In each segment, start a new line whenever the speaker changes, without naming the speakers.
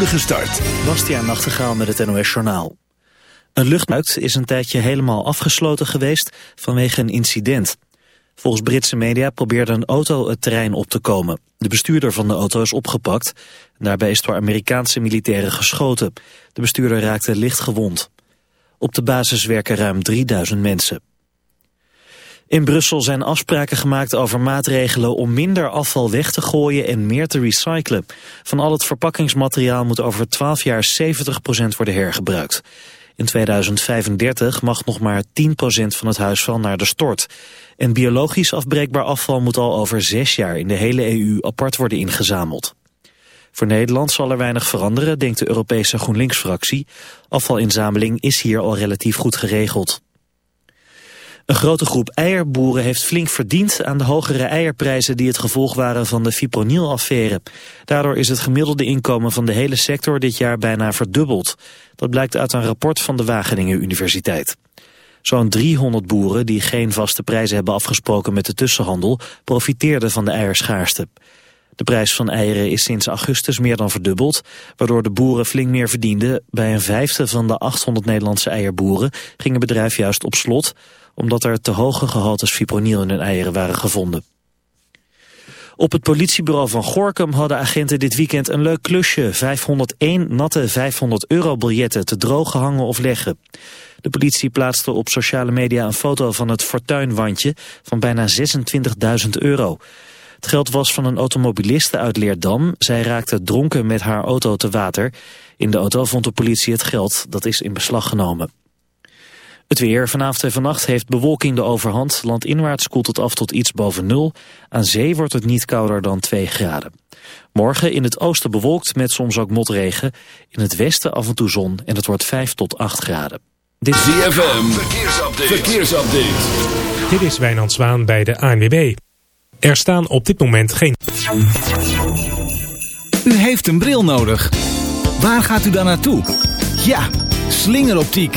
spoedige start.
Bastiaan Nachtegaal met het NOS Journaal. Een luchtbuit is een tijdje helemaal afgesloten geweest vanwege een incident. Volgens Britse media probeerde een auto het terrein op te komen. De bestuurder van de auto is opgepakt. Daarbij is door Amerikaanse militairen geschoten. De bestuurder raakte licht gewond. Op de basis werken ruim 3000 mensen. In Brussel zijn afspraken gemaakt over maatregelen om minder afval weg te gooien en meer te recyclen. Van al het verpakkingsmateriaal moet over 12 jaar 70% worden hergebruikt. In 2035 mag nog maar 10% van het huisvuil naar de stort. En biologisch afbreekbaar afval moet al over 6 jaar in de hele EU apart worden ingezameld. Voor Nederland zal er weinig veranderen, denkt de Europese GroenLinks-fractie. Afvalinzameling is hier al relatief goed geregeld. Een grote groep eierboeren heeft flink verdiend aan de hogere eierprijzen die het gevolg waren van de fipronil-affaire. Daardoor is het gemiddelde inkomen van de hele sector dit jaar bijna verdubbeld. Dat blijkt uit een rapport van de Wageningen Universiteit. Zo'n 300 boeren die geen vaste prijzen hebben afgesproken met de tussenhandel profiteerden van de eierschaarste. De prijs van eieren is sinds augustus meer dan verdubbeld, waardoor de boeren flink meer verdienden. Bij een vijfde van de 800 Nederlandse eierboeren ging het bedrijf juist op slot, omdat er te hoge gehaltes fipronil in hun eieren waren gevonden. Op het politiebureau van Gorkum hadden agenten dit weekend een leuk klusje. 501 natte 500 euro biljetten te droog gehangen of leggen. De politie plaatste op sociale media een foto van het fortuinwandje van bijna 26.000 euro. Het geld was van een automobiliste uit Leerdam. Zij raakte dronken met haar auto te water. In de auto vond de politie het geld, dat is in beslag genomen. Het weer vanavond en vannacht heeft bewolking de overhand. Landinwaarts koelt het af tot iets boven nul. Aan zee wordt het niet kouder dan 2 graden. Morgen in het oosten bewolkt met soms ook motregen. In het westen af en toe zon en het wordt 5 tot 8 graden.
Dit is ZFM, verkeersupdate. verkeersupdate.
Dit is Wijnand Zwaan bij de ANWB. Er staan op dit moment geen...
U heeft een bril nodig. Waar gaat u dan naartoe? Ja, slingeroptiek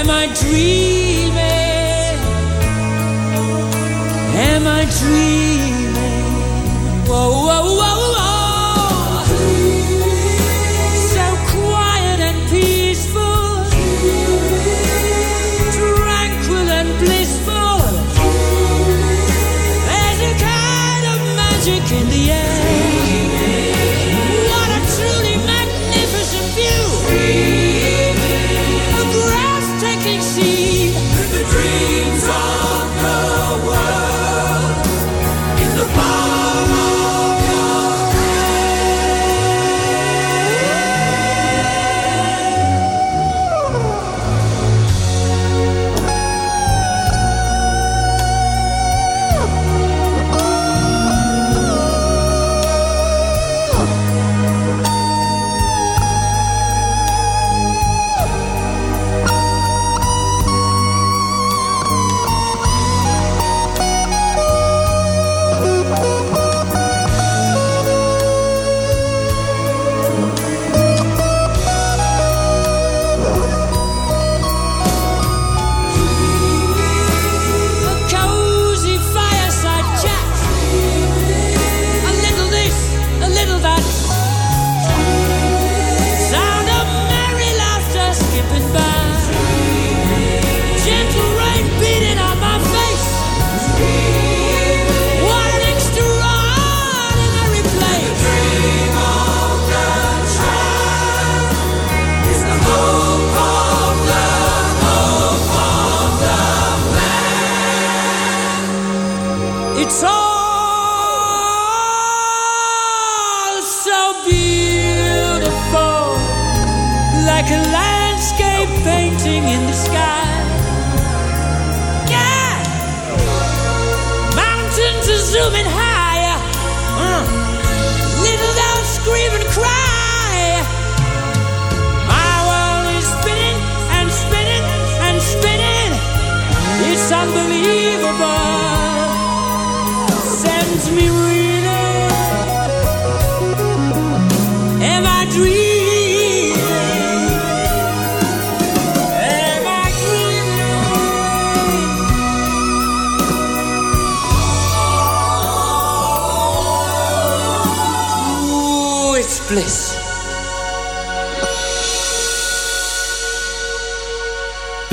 Am I dreaming?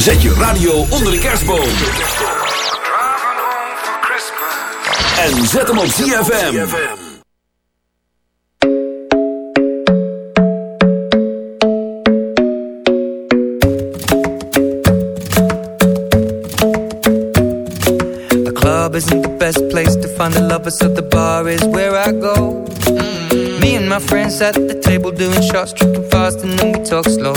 Zet je radio onder de kerstboom. En zet hem op ZFM.
The club isn't the best place to find the lovers, so the bar is where I go. Mm. Me and my friends at the table doing shots, tripping fast, and then we talk slow.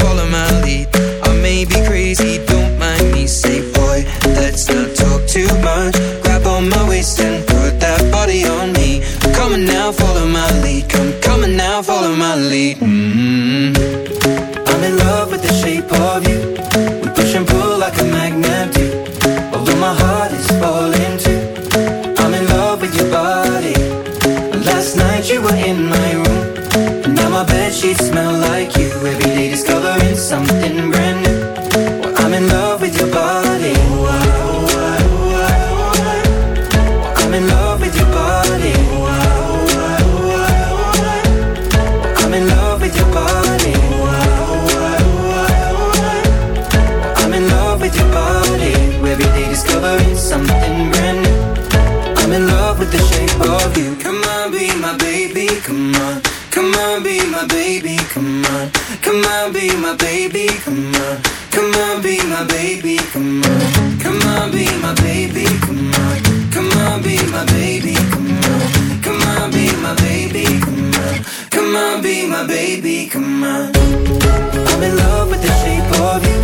on, baby. Come on. I'm in love with the shape of you.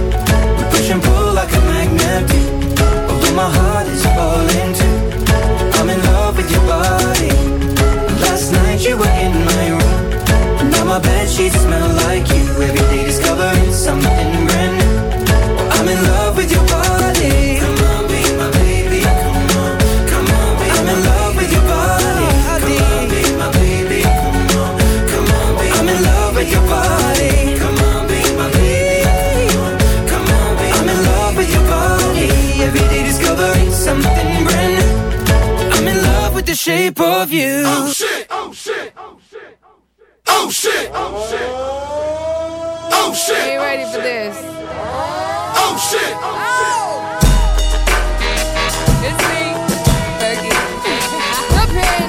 We push and pull like a magnet do. Although my heart
shit.
Are you ready for this?
Oh shit, oh
It's me, Fergie. The pin.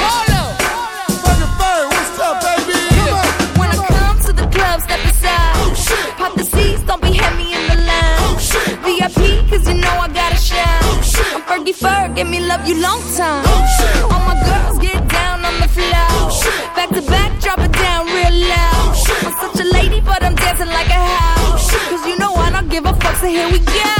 Polo.
Fucking bird, what's up, baby? Come on.
When I come to the club, step aside.
Oh shit,
Pop the seats, don't be heavy in the line.
oh shit,
VIP, cause you know I gotta shine.
oh shit,
I'm Fergie Ferg, give me love you long time.
oh shit,
All my girls get down on the floor.
Oh, shit.
Back to back, dancing like a house. Cause you know I don't give a fuck, so here we go.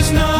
is not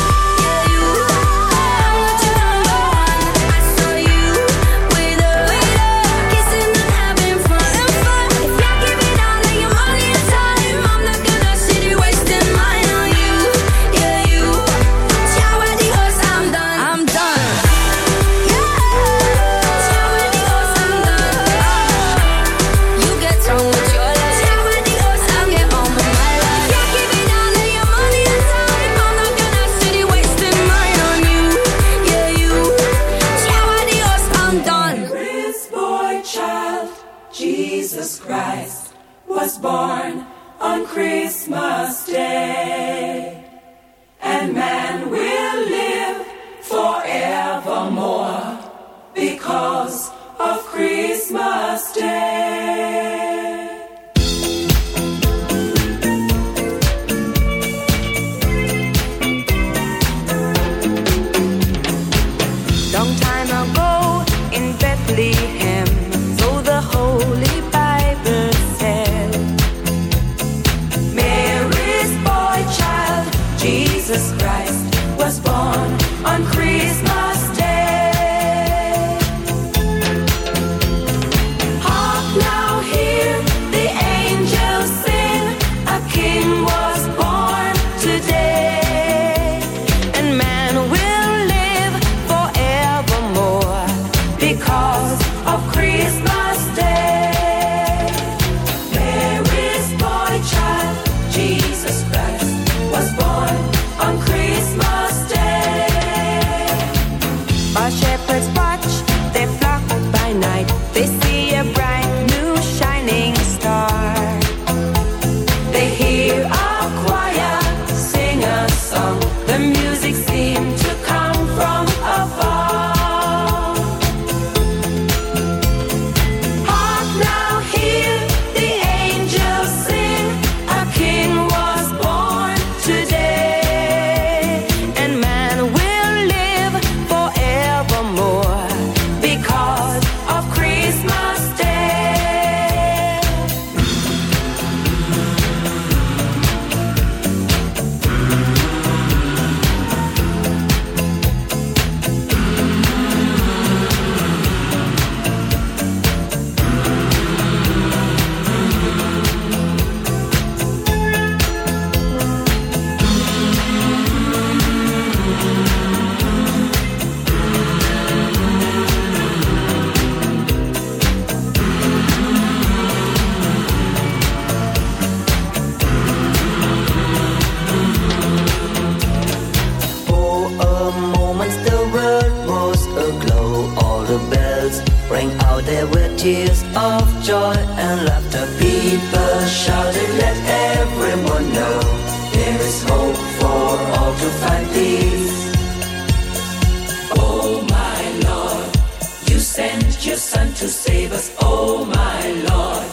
to save us, oh my Lord.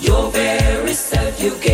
Your very self you gave.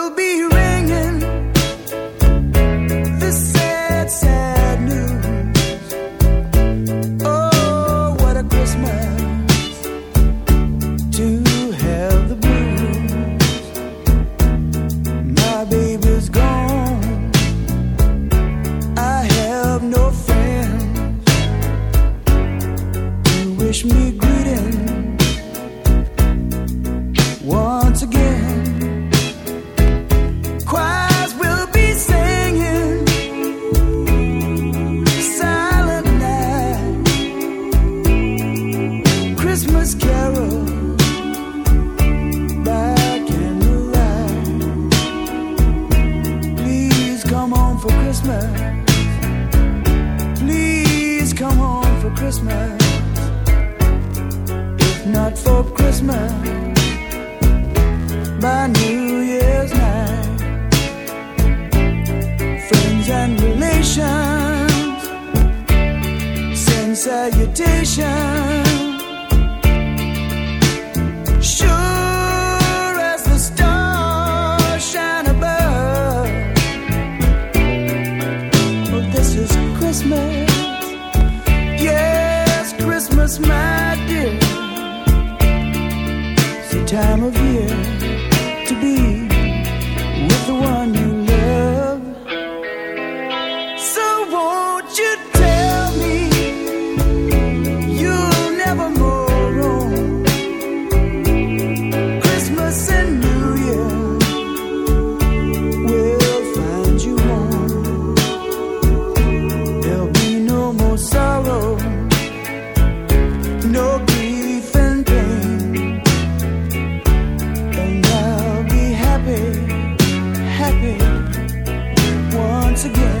once again.